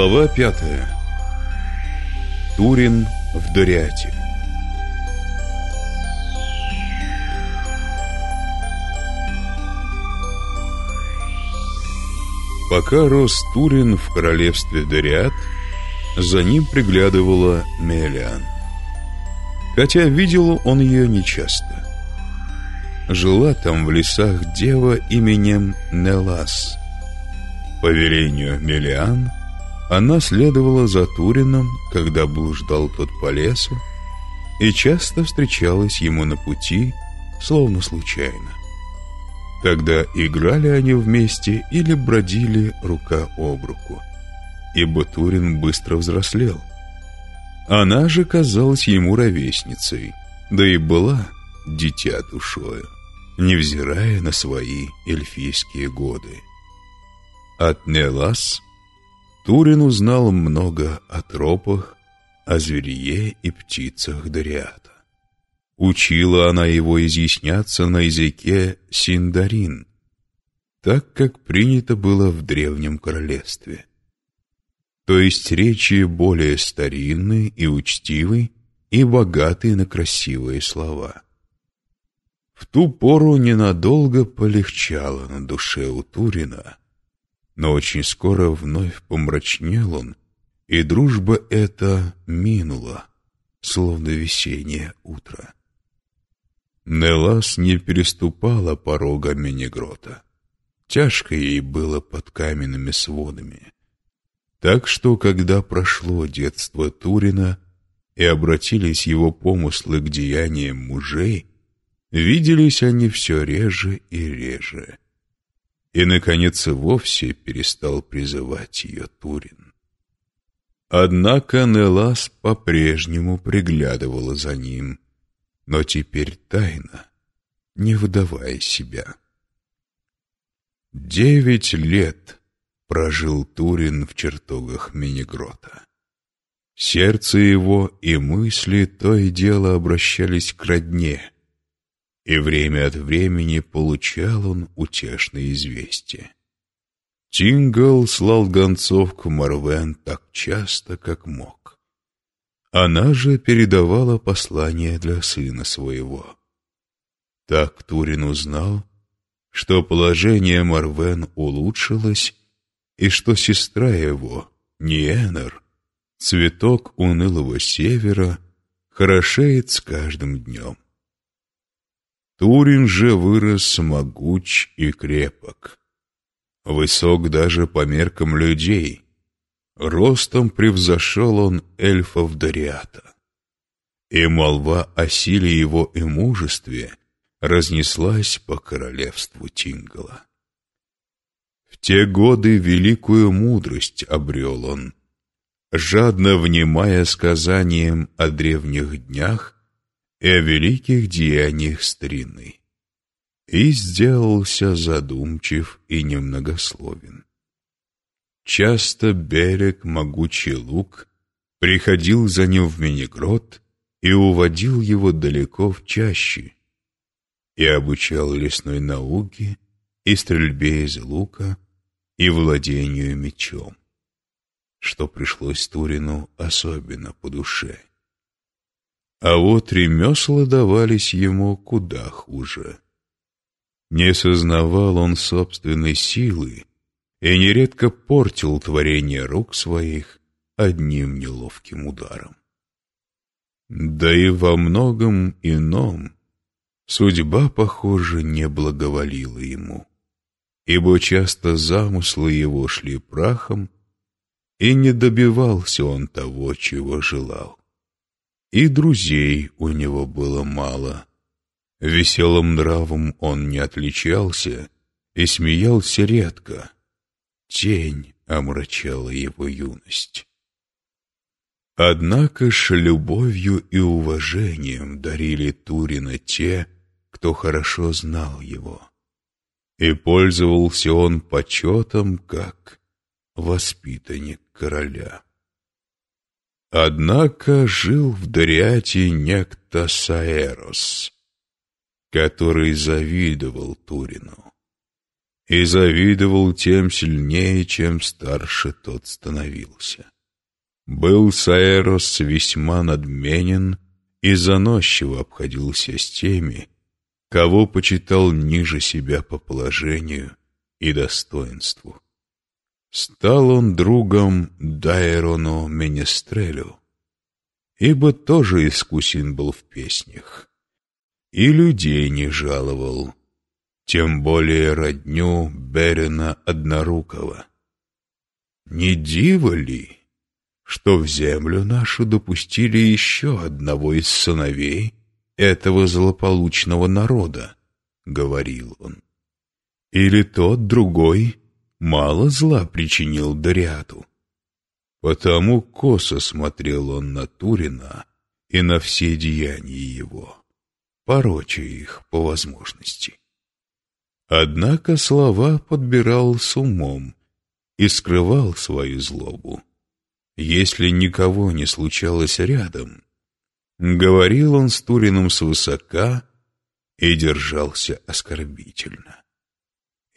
Глава пятая. Турин в Дориате. Пока рос Турин в королевстве Дориат, за ним приглядывала Мелиан. Хотя видел он ее нечасто. Жила там в лесах дева именем Нелас. По велению Мелиан она следовала за Турином, когда блуждал тот по лесу, и часто встречалась ему на пути, словно случайно. Тогда играли они вместе или бродили рука об руку, ибо Турин быстро взрослел. Она же казалась ему ровесницей, да и была дитя душою, невзирая на свои эльфийские годы. От Турин узнал много о тропах, о зверье и птицах Дориата. Учила она его изъясняться на языке синдарин, так как принято было в древнем королевстве. То есть речи более старинные и учтивые и богатые на красивые слова. В ту пору ненадолго полегчало на душе у Турина, но очень скоро вновь помрачнел он, и дружба эта минула, словно весеннее утро. Нелас не переступала порога Менегрота. Тяжко ей было под каменными сводами. Так что, когда прошло детство Турина и обратились его помыслы к деяниям мужей, виделись они все реже и реже. И, наконец, вовсе перестал призывать ее Турин. Однако Нелас по-прежнему приглядывала за ним — но теперь тайно, не выдавая себя. Девять лет прожил Турин в чертогах Минигрота. Сердце его и мысли то и дело обращались к родне, и время от времени получал он утешные известия. Тингл слал гонцов к Марвен так часто, как мог. Она же передавала послание для сына своего. Так Турин узнал, что положение Марвен улучшилось, и что сестра его, Ниэнер, цветок унылого севера, хорошеет с каждым днем. Турин же вырос могуч и крепок, высок даже по меркам людей — Ростом превзошел он эльфов Дориата. И молва о силе его и мужестве разнеслась по королевству Тингала. В те годы великую мудрость обрел он, жадно внимая сказаниям о древних днях и о великих деяниях старины, и сделался задумчив и немногословен. Часто берег, могучий луг, приходил за ним в Минигрод и уводил его далеко в чаще, и обучал лесной науке, и стрельбе из лука, и владению мечом, что пришлось Турину особенно по душе. А вот ремесла давались ему куда хуже. Не сознавал он собственной силы, и нередко портил творение рук своих одним неловким ударом. Да и во многом ином судьба, похоже, не благоволила ему, ибо часто замыслы его шли прахом, и не добивался он того, чего желал. И друзей у него было мало. Веселым нравом он не отличался и смеялся редко, Тень омрачала его юность. Однако ж любовью и уважением дарили Турина те, кто хорошо знал его. И пользовался он почетом, как воспитанник короля. Однако жил в Дориате некто Саэрос, который завидовал Турину и завидовал тем сильнее, чем старше тот становился. Был Саэрос весьма надменен и заносчиво обходился с теми, кого почитал ниже себя по положению и достоинству. Стал он другом Дайрону Менестрелю, ибо тоже искусен был в песнях, и людей не жаловал, тем более родню Берена Однорукого. Не диво ли, что в землю нашу допустили еще одного из сыновей этого злополучного народа, — говорил он. Или тот другой мало зла причинил Дариату. Потому косо смотрел он на Турина и на все деяния его, пороча их по возможности. Однако слова подбирал с умом и скрывал свою злобу. Если никого не случалось рядом, говорил он с Турином свысока и держался оскорбительно.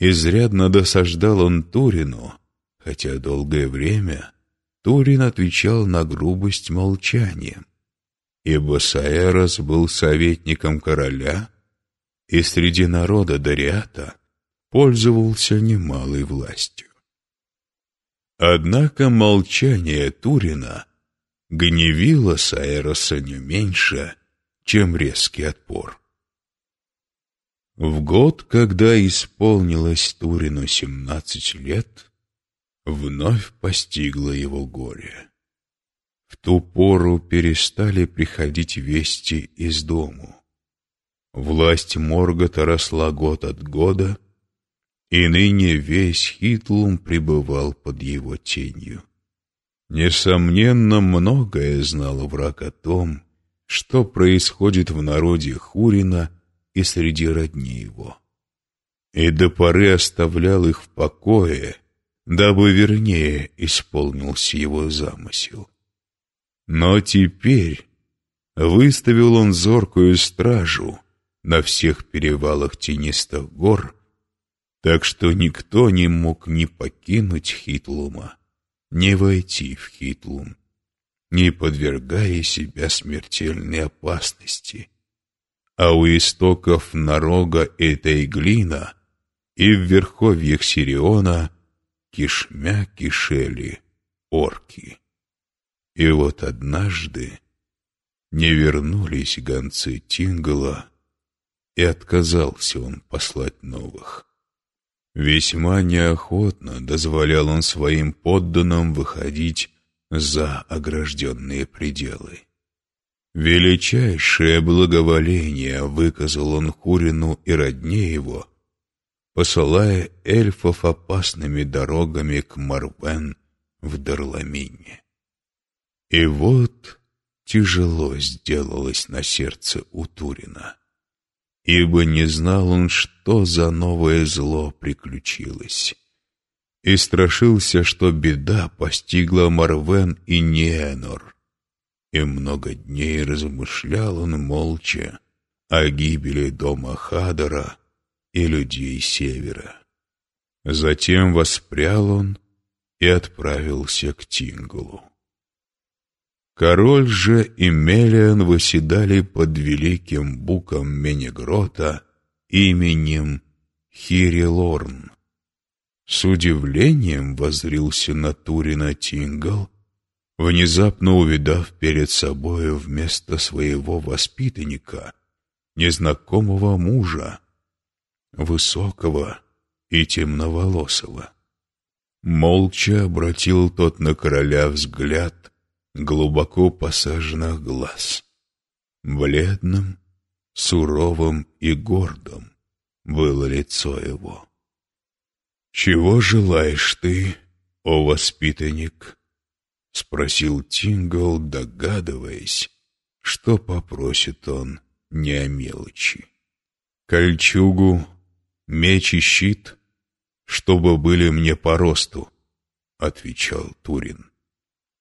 Изрядно досаждал он Турину, хотя долгое время Турин отвечал на грубость молчанием, ибо Саэрос был советником короля и среди народа Дариата пользовался немалой властью. Однако молчание Турина гневило Саэроса не меньше, чем резкий отпор. В год, когда исполнилось Турину семнадцать лет, вновь постигло его горе. В ту пору перестали приходить вести из дому. Власть Моргота росла год от года, и ныне весь Хитлум пребывал под его тенью. Несомненно, многое знал враг о том, что происходит в народе Хурина и среди родни его. И до поры оставлял их в покое, дабы вернее исполнился его замысел. Но теперь выставил он зоркую стражу на всех перевалах тенистых гор, так что никто не мог ни покинуть Хитлума, ни войти в Хитлум, не подвергая себя смертельной опасности, а у истоков Нарога этой глина и в верховьях Сириона кишмя кишели орки. И вот однажды не вернулись гонцы Тингала, и отказался он послать новых. Весьма неохотно дозволял он своим подданным выходить за огражденные пределы. Величайшее благоволение выказал он Хурину и родне его, посылая эльфов опасными дорогами к Марвен в Дарламине. И вот тяжело сделалось на сердце у Турина, ибо не знал он, что за новое зло приключилось, и страшился, что беда постигла Марвен и Ниэнор, и много дней размышлял он молча о гибели дома Хадара и людей Севера. Затем воспрял он и отправился к Тингулу. Король же и Мелиан восседали под великим буком Менегрота именем Хирилорн. С удивлением возрился на Турина Тингл внезапно увидав перед собою вместо своего воспитанника незнакомого мужа, высокого и темноволосого. Молча обратил тот на короля взгляд глубоко посаженных глаз. Бледным, суровым и гордым было лицо его. «Чего желаешь ты, о воспитанник?» — спросил Тингл, догадываясь, что попросит он не о мелочи. «Кольчугу, меч и щит, чтобы были мне по росту», — отвечал Турин.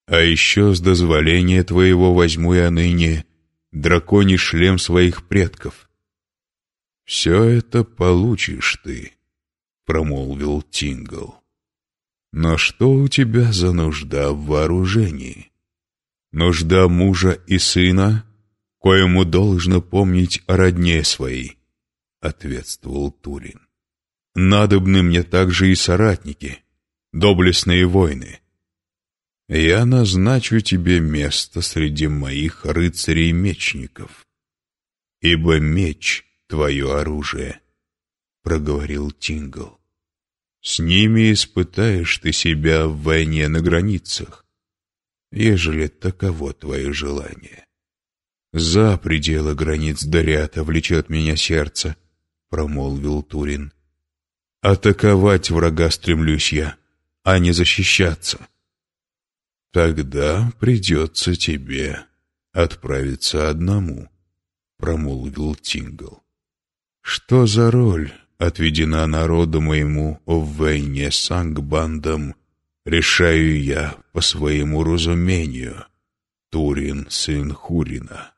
«А еще с дозволения твоего возьму я ныне драконий шлем своих предков. Все это получишь ты, — промолвил Тингл. «Но что у тебя за нужда в вооружении? Нужда мужа и сына, коему должно помнить о родне своей», — ответствовал Турин. «Надобны мне также и соратники, доблестные воины. Я назначу тебе место среди моих рыцарей-мечников, ибо меч — твое оружие» проговорил Тингл. С ними испытаешь ты себя в войне на границах, ежели таково твое желание. За пределы границ Дарята влечет меня сердце, промолвил Турин. Атаковать врага стремлюсь я, а не защищаться. Тогда придется тебе отправиться одному, промолвил Тингл. Что за роль отведена народу моему в войне с Ангбандом, решаю я по своему разумению, Турин, сын Хурина.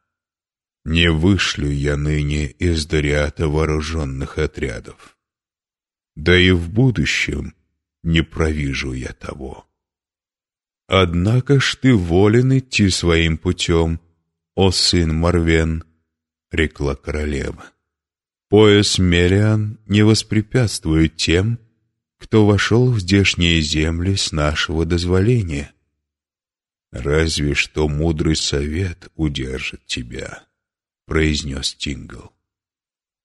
Не вышлю я ныне из Дариата вооруженных отрядов. Да и в будущем не провижу я того. Однако ж ты волен идти своим путем, о сын Марвен, — рекла королева. Пояс Мелиан не воспрепятствует тем, кто вошел в здешние земли с нашего дозволения. Разве что мудрый совет удержит тебя, — произнес Тингл.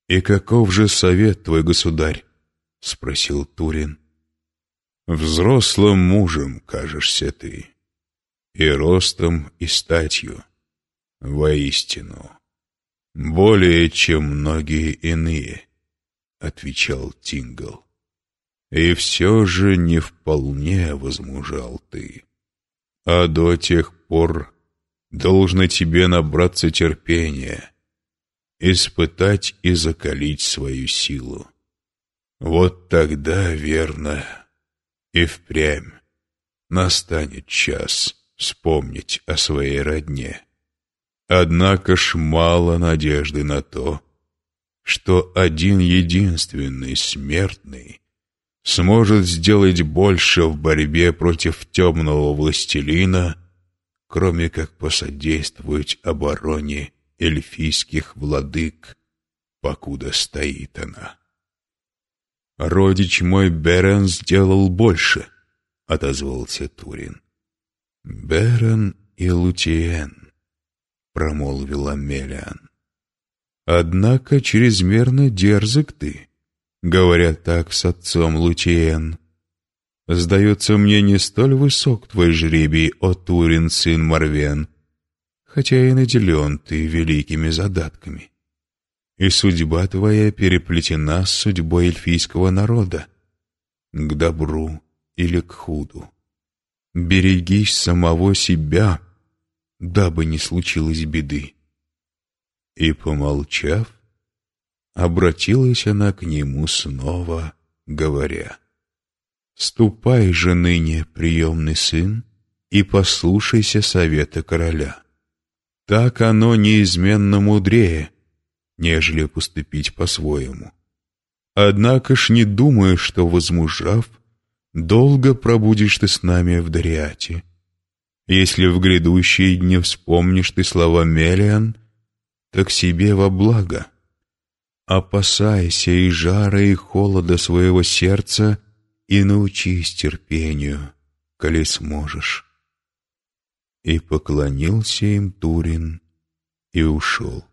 «И каков же совет твой, государь?» — спросил Турин. «Взрослым мужем кажешься ты, и ростом, и статью, воистину». «Более, чем многие иные», — отвечал Тингл. «И все же не вполне возмужал ты. А до тех пор должно тебе набраться терпения, испытать и закалить свою силу. Вот тогда, верно, и впрямь настанет час вспомнить о своей родне». Однако ж мало надежды на то, что один единственный смертный сможет сделать больше в борьбе против темного властелина, кроме как посодействовать обороне эльфийских владык, покуда стоит она. «Родич мой Берен сделал больше», — отозвался Турин. «Берен и Лутиен», — промолвила Мелиан. «Однако чрезмерно дерзок ты», — говорят так с отцом Лутиен. «Сдается мне не столь высок твой жребий, о Турин, сын Марвен, хотя и наделен ты великими задатками. И судьба твоя переплетена с судьбой эльфийского народа, к добру или к худу. Берегись самого себя» дабы не случилось беды. И, помолчав, обратилась она к нему снова, говоря, «Ступай же ныне, приемный сын, и послушайся совета короля. Так оно неизменно мудрее, нежели поступить по-своему. Однако ж не думаю, что, возмужав, долго пробудешь ты с нами в Дариате» Если в грядущие дни вспомнишь ты слова Мелиан, так себе во благо. Опасайся и жара, и холода своего сердца, и научись терпению, коли сможешь. И поклонился им Турин и ушел.